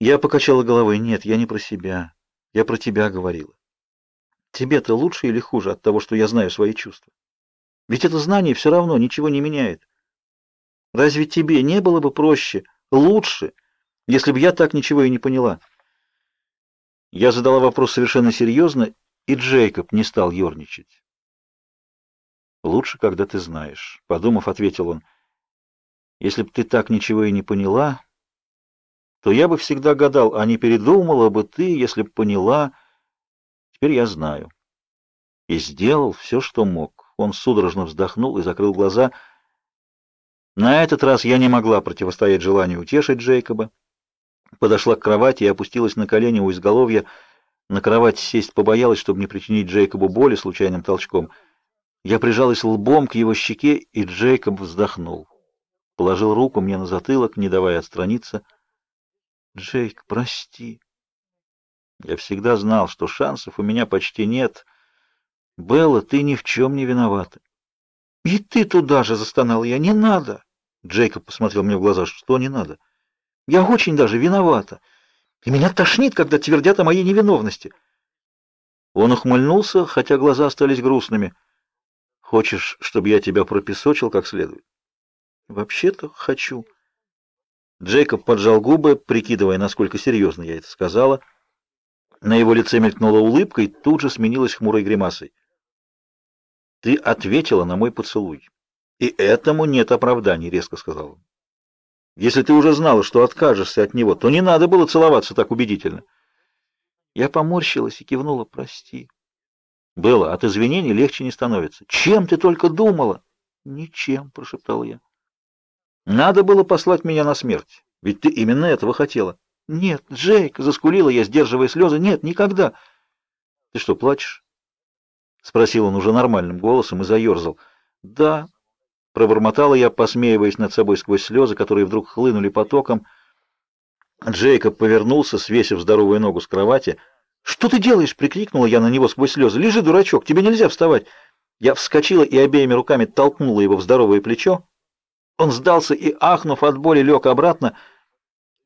Я покачала головой. Нет, я не про себя. Я про тебя говорила. Тебе-то лучше или хуже от того, что я знаю свои чувства? Ведь это знание все равно ничего не меняет. Разве тебе не было бы проще, лучше, если бы я так ничего и не поняла? Я задала вопрос совершенно серьезно, и Джейкоб не стал ерничать. «Лучше, когда ты знаешь», — подумав, ответил он. «Если бы ты так ничего и не поняла, то я бы всегда гадал, а не передумала бы ты, если бы поняла. Теперь я знаю». И сделал все, что мог. Он судорожно вздохнул и закрыл глаза. На этот раз я не могла противостоять желанию утешить Джейкоба. Подошла к кровати и опустилась на колени у изголовья. На кровать сесть побоялась, чтобы не причинить Джейкобу боли случайным толчком. Я прижалась лбом к его щеке, и Джейкоб вздохнул. Положил руку мне на затылок, не давая отстраниться. «Джейк, прости. Я всегда знал, что шансов у меня почти нет. Белла, ты ни в чем не виновата». «И ты туда же!» — застонал я. «Не надо!» Джейкоб посмотрел мне в глаза. «Что не надо?» «Я очень даже виновата. И меня тошнит, когда твердят о моей невиновности». Он ухмыльнулся, хотя глаза остались грустными. Хочешь, чтобы я тебя пропесочил как следует? Вообще-то хочу. Джейкоб поджал губы, прикидывая, насколько серьезно я это сказала. На его лице мелькнула улыбка и тут же сменилась хмурой гримасой. Ты ответила на мой поцелуй. И этому нет оправданий, резко сказал он. Если ты уже знала, что откажешься от него, то не надо было целоваться так убедительно. Я поморщилась и кивнула: "Прости". Было, от извинений легче не становится. Чем ты только думала? Ничем, прошептал я. Надо было послать меня на смерть, ведь ты именно этого хотела. Нет, Джейк, заскулила я, сдерживая слезы. Нет, никогда. Ты что, плачешь? спросил он уже нормальным голосом и заерзал. Да, пробормотала я, посмеиваясь над собой сквозь слезы, которые вдруг хлынули потоком. Джейкоб повернулся, свесив здоровую ногу с кровати. «Что ты делаешь?» — прикрикнула я на него сквозь слезы. «Лежи, дурачок, тебе нельзя вставать!» Я вскочила и обеими руками толкнула его в здоровое плечо. Он сдался и, ахнув от боли, лег обратно,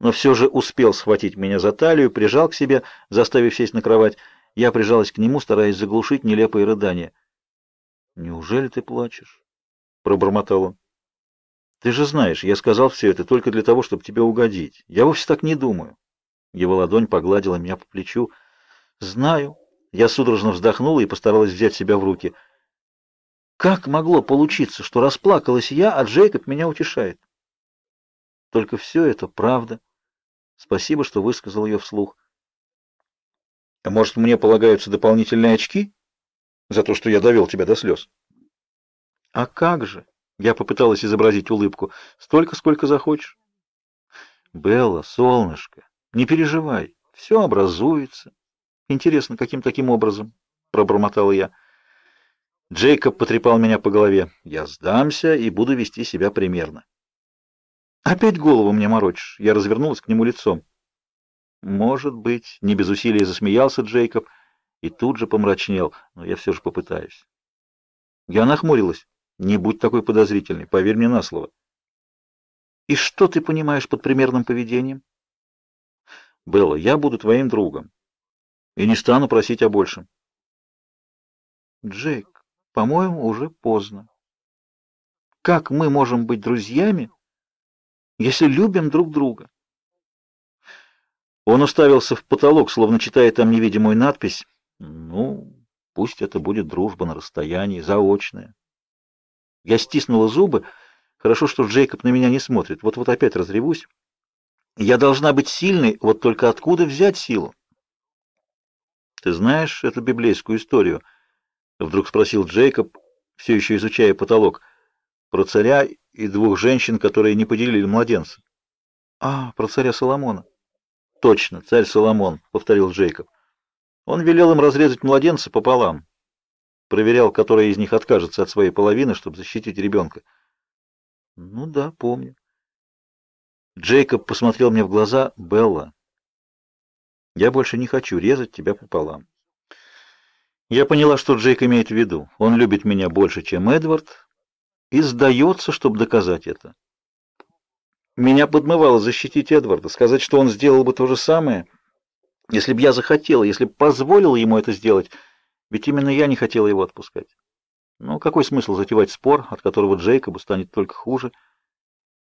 но все же успел схватить меня за талию, прижал к себе, заставив сесть на кровать. Я прижалась к нему, стараясь заглушить нелепые рыдания. «Неужели ты плачешь?» — пробормотал он. «Ты же знаешь, я сказал все это только для того, чтобы тебе угодить. Я вовсе так не думаю». Его ладонь погладила меня по плечу. Знаю. Я судорожно вздохнула и постаралась взять себя в руки. Как могло получиться, что расплакалась я, а Джейкоб меня утешает? Только все это правда. Спасибо, что высказал ее вслух. А может, мне полагаются дополнительные очки за то, что я довел тебя до слез? А как же? Я попыталась изобразить улыбку. Столько, сколько захочешь. Белла, солнышко, не переживай, все образуется. Интересно, каким таким образом? пробормотал я. Джейкоб потрепал меня по голове. Я сдамся и буду вести себя примерно. Опять голову мне морочишь. Я развернулась к нему лицом. Может быть, не без усилий засмеялся Джейкоб и тут же помрачнел, но я все же попытаюсь. Я нахмурилась. Не будь такой подозрительной, поверь мне на слово. И что ты понимаешь под примерным поведением? Белла, я буду твоим другом и не стану просить о большем. Джейк, по-моему, уже поздно. Как мы можем быть друзьями, если любим друг друга? Он уставился в потолок, словно читая там невидимую надпись. Ну, пусть это будет дружба на расстоянии, заочная. Я стиснула зубы. Хорошо, что Джейкоб на меня не смотрит. Вот-вот опять разревусь. Я должна быть сильной, вот только откуда взять силу? Ты знаешь эту библейскую историю? Вдруг спросил Джейкоб, все еще изучая потолок, про царя и двух женщин, которые не поделили младенца. А, про царя Соломона. Точно, царь Соломон, повторил Джейкоб. Он велел им разрезать младенца пополам. Проверял, которая из них откажется от своей половины, чтобы защитить ребенка. Ну да, помню. Джейкоб посмотрел мне в глаза. Белла, я больше не хочу резать тебя пополам. Я поняла, что Джейк имеет в виду. Он любит меня больше, чем Эдвард, и сдается, чтобы доказать это. Меня подмывало защитить Эдварда, сказать, что он сделал бы то же самое, если бы я захотела, если бы позволила ему это сделать, ведь именно я не хотела его отпускать. Ну, какой смысл затевать спор, от которого Джейкобу станет только хуже? —